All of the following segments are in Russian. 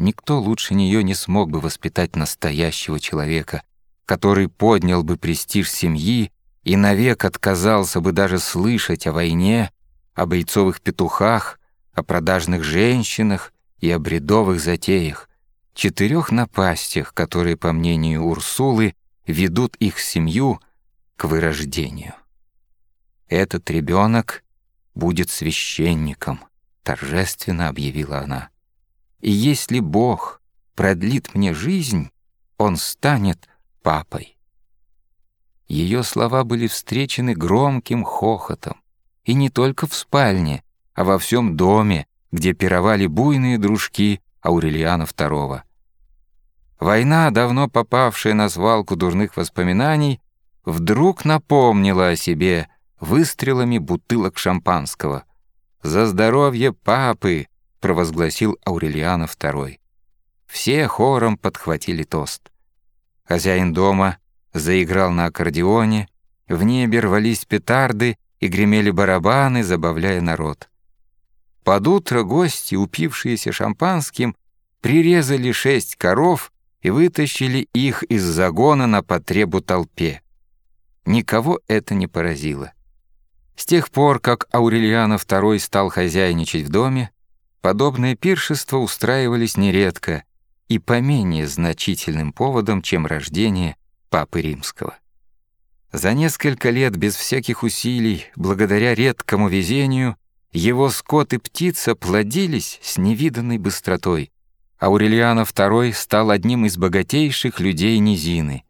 Никто лучше нее не смог бы воспитать настоящего человека, который поднял бы престиж семьи и навек отказался бы даже слышать о войне, о бойцовых петухах, о продажных женщинах и о бредовых затеях, четырех напастях, которые, по мнению Урсулы, ведут их семью к вырождению. Этот ребенок будет священником, торжественно объявила она. И если Бог продлит мне жизнь, он станет папой. Ее слова были встречены громким хохотом. И не только в спальне, а во всем доме, где пировали буйные дружки Аурелиана II. Война, давно попавшая на свалку дурных воспоминаний, вдруг напомнила о себе выстрелами бутылок шампанского. «За здоровье папы!» — провозгласил Аурелиана II. Все хором подхватили тост. Хозяин дома заиграл на аккордеоне, в небе рвались петарды и гремели барабаны, забавляя народ. Под утро гости, упившиеся шампанским, прирезали шесть коров и вытащили их из загона на потребу толпе. Никого это не поразило. С тех пор, как Аурельяно II стал хозяйничать в доме, подобные пиршества устраивались нередко и по менее значительным поводам, чем рождение Папы Римского. За несколько лет без всяких усилий, благодаря редкому везению, его скот и птица плодились с невиданной быстротой. Аурельяно II стал одним из богатейших людей низины.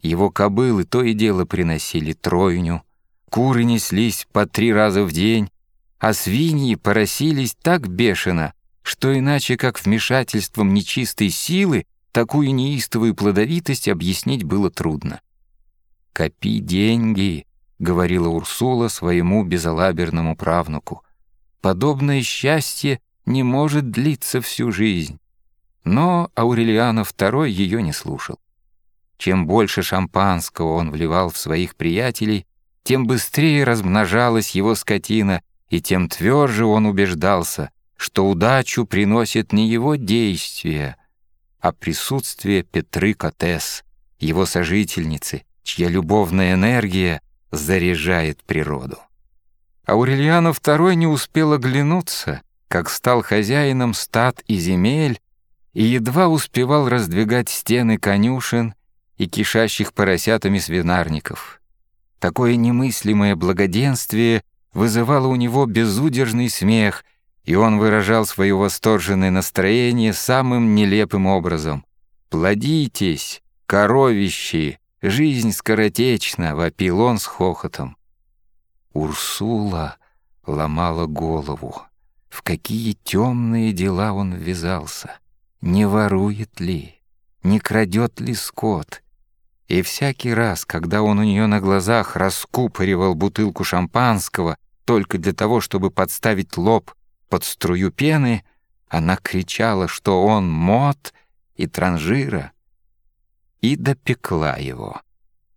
Его кобылы то и дело приносили тройню — Куры неслись по три раза в день, а свиньи поросились так бешено, что иначе как вмешательством нечистой силы такую неистовую плодовитость объяснить было трудно. «Копи деньги», — говорила Урсула своему безалаберному правнуку. «Подобное счастье не может длиться всю жизнь». Но Аурелиано II ее не слушал. Чем больше шампанского он вливал в своих приятелей, тем быстрее размножалась его скотина, и тем тверже он убеждался, что удачу приносит не его действия, а присутствие Петры Котес, его сожительницы, чья любовная энергия заряжает природу. Аурельяно II не успел оглянуться, как стал хозяином стад и земель, и едва успевал раздвигать стены конюшен и кишащих поросятами свинарников — Такое немыслимое благоденствие вызывало у него безудержный смех, и он выражал свое восторженное настроение самым нелепым образом. «Плодитесь, коровищи, жизнь скоротечна!» — вопил он с хохотом. Урсула ломала голову. В какие темные дела он ввязался? Не ворует ли? Не крадет ли скот? И всякий раз, когда он у нее на глазах раскупоривал бутылку шампанского только для того, чтобы подставить лоб под струю пены, она кричала, что он мод и транжира, и допекла его.